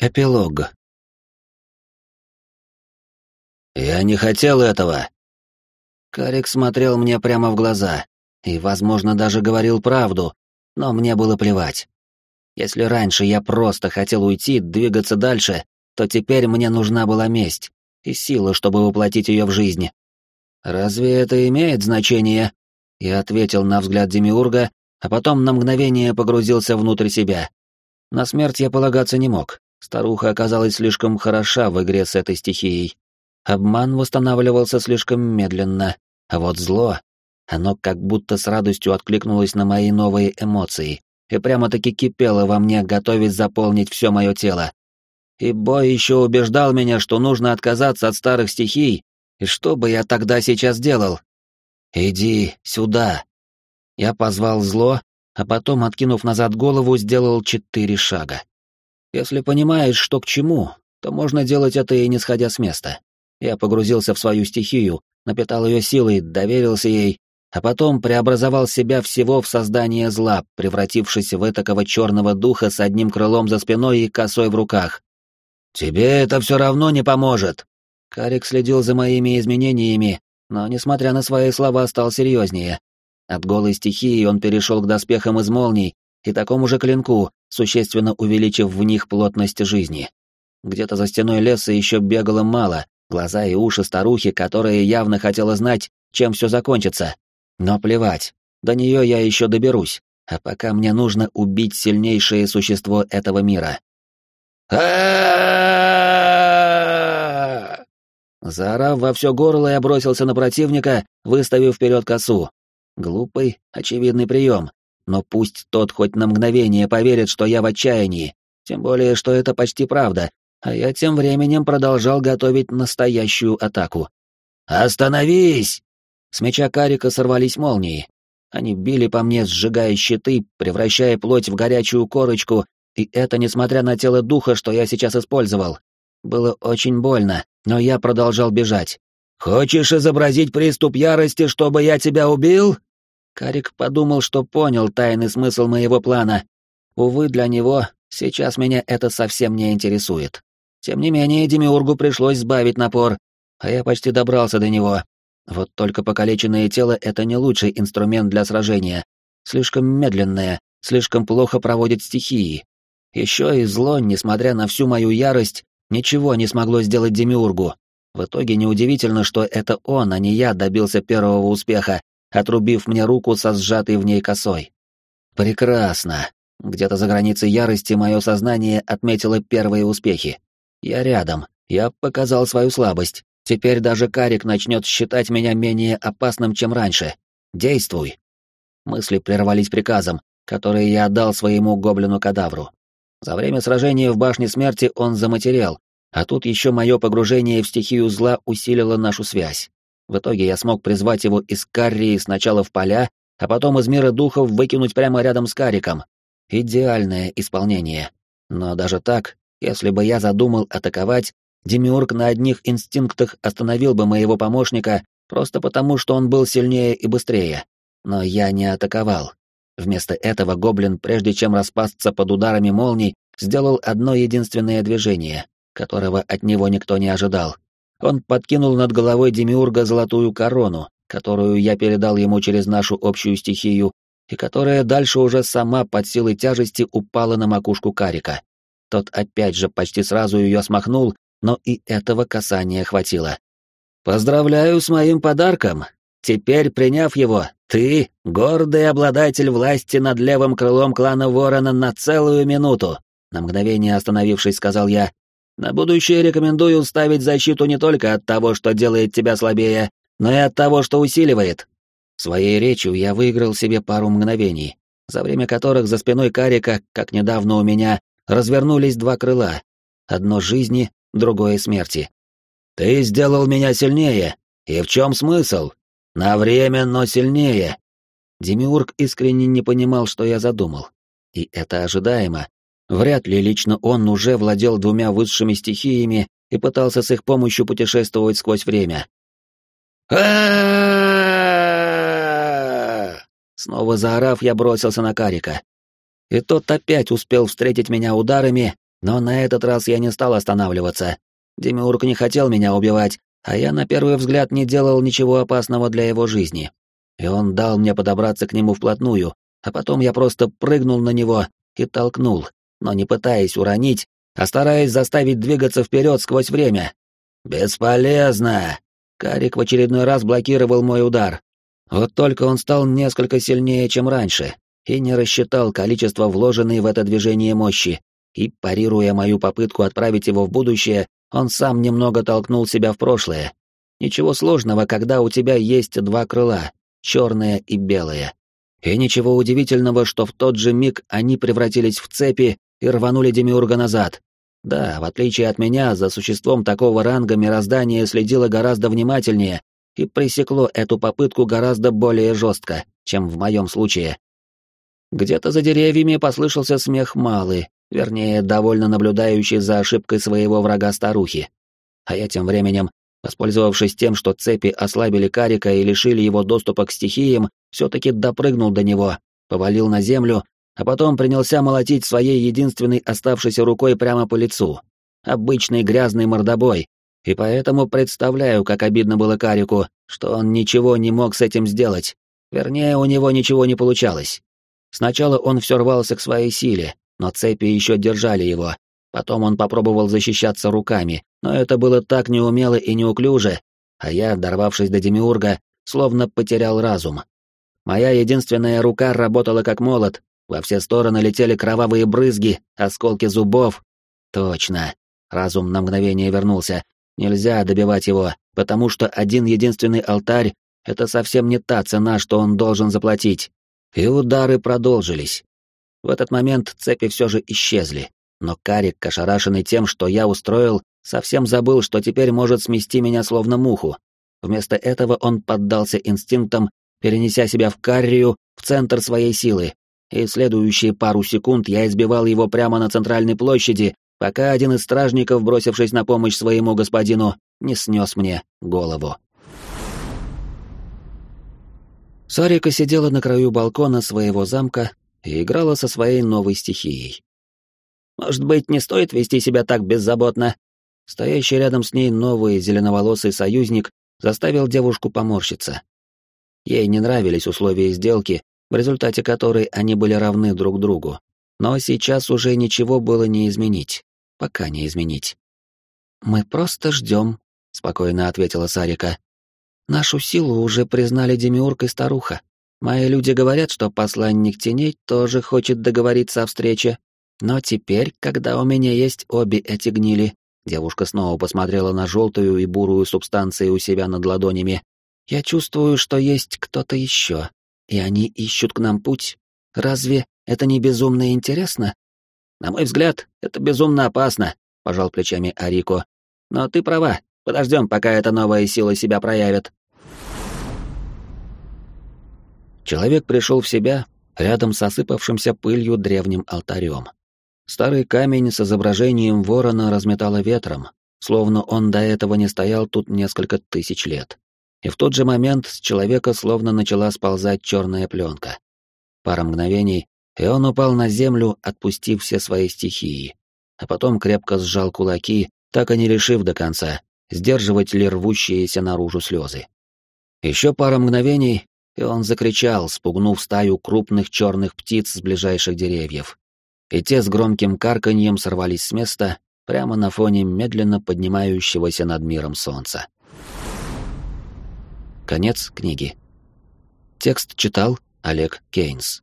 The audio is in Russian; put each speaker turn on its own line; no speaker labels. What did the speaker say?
Эпилог. «Я не хотел этого!» Карик смотрел мне прямо в глаза и, возможно, даже говорил правду, но мне было плевать. Если раньше я просто хотел уйти, двигаться дальше, то теперь мне нужна была месть и сила, чтобы воплотить ее в жизнь. «Разве это имеет значение?» Я ответил на взгляд Демиурга, а потом на мгновение погрузился внутрь себя. На смерть я полагаться не мог, Старуха оказалась слишком хороша в игре с этой стихией. Обман восстанавливался слишком медленно, а вот зло, оно как будто с радостью откликнулось на мои новые эмоции и прямо-таки кипело во мне, готовясь заполнить все мое тело. И бой еще убеждал меня, что нужно отказаться от старых стихий, и что бы я тогда сейчас делал? «Иди сюда!» Я позвал зло, а потом, откинув назад голову, сделал четыре шага. Если понимаешь, что к чему, то можно делать это и не сходя с места. Я погрузился в свою стихию, напитал ее силой, доверился ей, а потом преобразовал себя всего в создание зла, превратившись в этакого черного духа с одним крылом за спиной и косой в руках. «Тебе это все равно не поможет!» Карик следил за моими изменениями, но, несмотря на свои слова, стал серьезнее. От голой стихии он перешел к доспехам из молний, и такому же клинку, существенно увеличив в них плотность жизни. Где-то за стеной леса еще бегало мало, глаза и уши старухи, которая явно хотела знать, чем все закончится. Но плевать, до нее я еще доберусь, а пока мне нужно убить сильнейшее существо этого мира. Заорав во все горло, я бросился на противника, выставив вперед косу. Глупый, очевидный прием, но пусть тот хоть на мгновение поверит, что я в отчаянии, тем более, что это почти правда, а я тем временем продолжал готовить настоящую атаку. «Остановись!» С меча Карика сорвались молнии. Они били по мне, сжигая щиты, превращая плоть в горячую корочку, и это несмотря на тело духа, что я сейчас использовал. Было очень больно, но я продолжал бежать. «Хочешь изобразить приступ ярости, чтобы я тебя убил?» Карик подумал, что понял тайный смысл моего плана. Увы, для него сейчас меня это совсем не интересует. Тем не менее, Демиургу пришлось сбавить напор, а я почти добрался до него. Вот только покалеченное тело — это не лучший инструмент для сражения. Слишком медленное, слишком плохо проводит стихии. Еще и зло, несмотря на всю мою ярость, ничего не смогло сделать Демиургу. В итоге неудивительно, что это он, а не я, добился первого успеха, отрубив мне руку со сжатой в ней косой. Прекрасно. Где-то за границей ярости мое сознание отметило первые успехи. Я рядом, я показал свою слабость. Теперь даже Карик начнет считать меня менее опасным, чем раньше. Действуй. Мысли прервались приказом, который я отдал своему гоблину-кадавру. За время сражения в башне смерти он заматерел, а тут еще мое погружение в стихию зла усилило нашу связь. В итоге я смог призвать его из Каррии сначала в поля, а потом из мира духов выкинуть прямо рядом с Кариком. Идеальное исполнение. Но даже так, если бы я задумал атаковать, Демиург на одних инстинктах остановил бы моего помощника просто потому, что он был сильнее и быстрее. Но я не атаковал. Вместо этого гоблин, прежде чем распасться под ударами молний, сделал одно единственное движение, которого от него никто не ожидал — он подкинул над головой Демиурга золотую корону, которую я передал ему через нашу общую стихию, и которая дальше уже сама под силой тяжести упала на макушку Карика. Тот опять же почти сразу ее смахнул, но и этого касания хватило. «Поздравляю с моим подарком! Теперь, приняв его, ты — гордый обладатель власти над левым крылом клана Ворона на целую минуту!» На мгновение остановившись, сказал я, на будущее рекомендую ставить защиту не только от того, что делает тебя слабее, но и от того, что усиливает. Своей речью я выиграл себе пару мгновений, за время которых за спиной Карика, как недавно у меня, развернулись два крыла. Одно жизни, другое смерти. «Ты сделал меня сильнее. И в чем смысл? На время, но сильнее». Демиург искренне не понимал, что я задумал. И это ожидаемо, Вряд ли лично он уже владел двумя высшими стихиями и пытался с их помощью путешествовать сквозь время. Снова заорав, я бросился на Карика. И тот опять успел встретить меня ударами, Но на этот раз я не стал останавливаться. Демиург не хотел меня убивать, а я на первый взгляд не делал ничего опасного для его жизни. И он дал мне подобраться к нему вплотную, а потом я просто прыгнул на него и толкнул, но не пытаясь уронить, а стараясь заставить двигаться вперед сквозь время. «Бесполезно!» Карик в очередной раз блокировал мой удар. Вот только он стал несколько сильнее, чем раньше, и не рассчитал количество вложенной в это движение мощи, и, парируя мою попытку отправить его в будущее, он сам немного толкнул себя в прошлое. Ничего сложного, когда у тебя есть два крыла, черное и белое. И ничего удивительного, что в тот же миг они превратились в цепи и рванули Демиурга назад. Да, в отличие от меня, за существом такого ранга мироздание следило гораздо внимательнее и пресекло эту попытку гораздо более жестко, чем в моем случае. Где-то за деревьями послышался смех Малы, вернее, довольно наблюдающий за ошибкой своего врага старухи. А я тем временем, воспользовавшись тем, что цепи ослабили Карика и лишили его доступа к стихиям, все-таки допрыгнул до него, повалил на землю а потом принялся молотить своей единственной оставшейся рукой прямо по лицу. Обычный грязный мордобой, и поэтому представляю, как обидно было Карику, что он ничего не мог с этим сделать. Вернее, у него ничего не получалось. Сначала он все рвался к своей силе, но цепи еще держали его. Потом он попробовал защищаться руками, но это было так неумело и неуклюже, а я, дорвавшись до Демиурга, словно потерял разум. Моя единственная рука работала как молот, во все стороны летели кровавые брызги, осколки зубов. Точно. Разум на мгновение вернулся. Нельзя добивать его, потому что один единственный алтарь — это совсем не та цена, что он должен заплатить. И удары продолжились. В этот момент цепи все же исчезли. Но Карик, ошарашенный тем, что я устроил, совсем забыл, что теперь может смести меня словно муху. Вместо этого он поддался инстинктам, перенеся себя в каррию, в центр своей силы, и следующие пару секунд я избивал его прямо на центральной площади, пока один из стражников, бросившись на помощь своему господину, не снес мне голову. Сарика сидела на краю балкона своего замка и играла со своей новой стихией. «Может быть, не стоит вести себя так беззаботно?» Стоящий рядом с ней новый зеленоволосый союзник заставил девушку поморщиться. Ей не нравились условия сделки, в результате которой они были равны друг другу. Но сейчас уже ничего было не изменить. Пока не изменить. «Мы просто ждем», — спокойно ответила Сарика. «Нашу силу уже признали Демиург и старуха. Мои люди говорят, что посланник теней тоже хочет договориться о встрече. Но теперь, когда у меня есть обе эти гнили, девушка снова посмотрела на желтую и бурую субстанции у себя над ладонями, я чувствую, что есть кто-то еще, и они ищут к нам путь. Разве это не безумно интересно? На мой взгляд, это безумно опасно, пожал плечами Арико. Но ты права. Подождем, пока эта новая сила себя проявит. Человек пришел в себя рядом с осыпавшимся пылью древним алтарем. Старый камень с изображением ворона разметало ветром, словно он до этого не стоял тут несколько тысяч лет и в тот же момент с человека словно начала сползать черная пленка. Пара мгновений, и он упал на землю, отпустив все свои стихии, а потом крепко сжал кулаки, так и не решив до конца, сдерживать ли рвущиеся наружу слезы. Еще пара мгновений, и он закричал, спугнув стаю крупных черных птиц с ближайших деревьев. И те с громким карканьем сорвались с места прямо на фоне медленно поднимающегося над миром солнца. Конец книги. Текст читал Олег Кейнс.